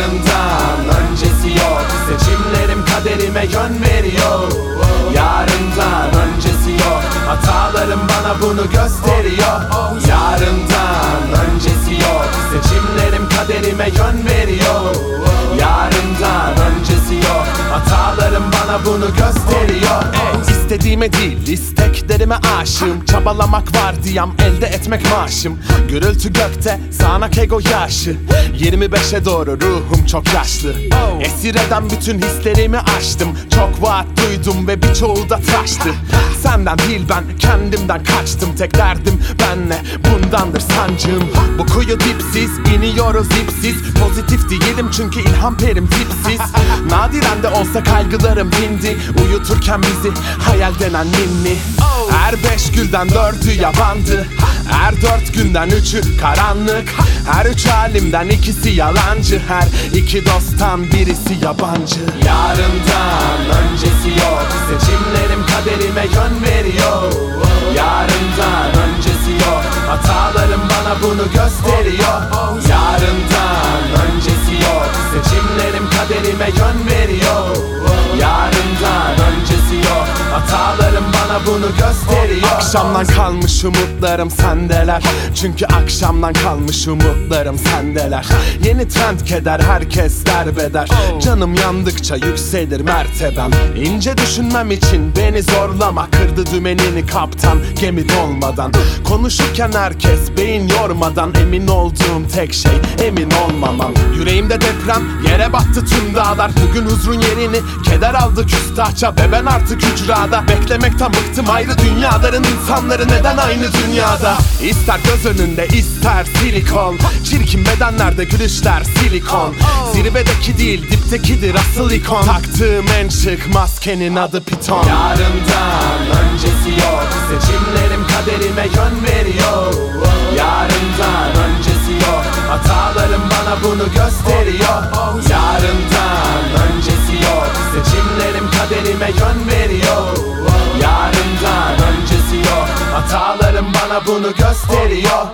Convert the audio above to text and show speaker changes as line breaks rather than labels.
Yarından öncesi yok. Seçimlerim kaderime yön veriyor. Yarından öncesi yok. Hatalarım bana bunu gösteriyor. Yarından öncesi yok. Seçimlerim kaderime yön veriyor. Yarından öncesi yok. Hatalarım bana bunu gösteriyor İstediğime değil isteklerime aşığım. Çabalamak var diyem elde etmek maaşım. Gürültü gökte sağanak ego yaşı. 25'e doğru ruhum çok yaşlı. Esir eden bütün hislerimi açtım Çok vaat duydum ve birçoğu da taştı Senden değil ben kendimden kaçtım. Tek derdim benle bundandır sancım. Bu kuyu dipsiz iniyoruz ipsiz Pozitif değilim çünkü ilham perim tipsiz. Nadiren de olsa kaygılarım dindi Uyuturken bizi hayal denen ninni. Her beş gülden dördü yabandı. Her dört günden üçü karanlık. Her üç halimden ikisi yalancı. Her iki dosttan birisi yabancı. Yarından öncesi yok. Seçimlerim kaderime yön veriyor. Yarından öncesi yok. Hatalarım bana bunu gösteriyor. Yarından öncesi yok. Seçimlerim kaderime yön veriyor. Yarından öncesi yok. Hatalarım bana bunu gösteriyor Akşamdan kalmış umutlarım sendeler. Çünkü akşamdan kalmış umutlarım sendeler. Yeni trend keder herkes derbeder. Canım yandıkça yükselir mertebem İnce düşünmem için beni zorlama. Kırdı dümenini kaptan gemi dolmadan. Konuşurken herkes beyin yormadan. Emin olduğum tek şey emin olmamam. Yüreğimde deprem yere battı tüm dağlar. Bugün huzurun yerini keder aldı küstahça. Ve ben artık hücrada beklemekten bıktım. Ayrı dünyaların insanları neden aynı dünyada? İster göz önünde ister silikon. Çirkin bedenlerde gülüşler silikon. Zirvedeki değil diptekidir asıl ikon. Taktığım en şık maskenin adı piton. Yarından öncesi yok. Seçimlerim kaderime yön veriyor. Yarından öncesi yok. Hatalarım bana bunu gösteriyor. Yarından öncesi yok. Seçimlerim kaderime yön veriyor Hatalarım bana bunu gösteriyor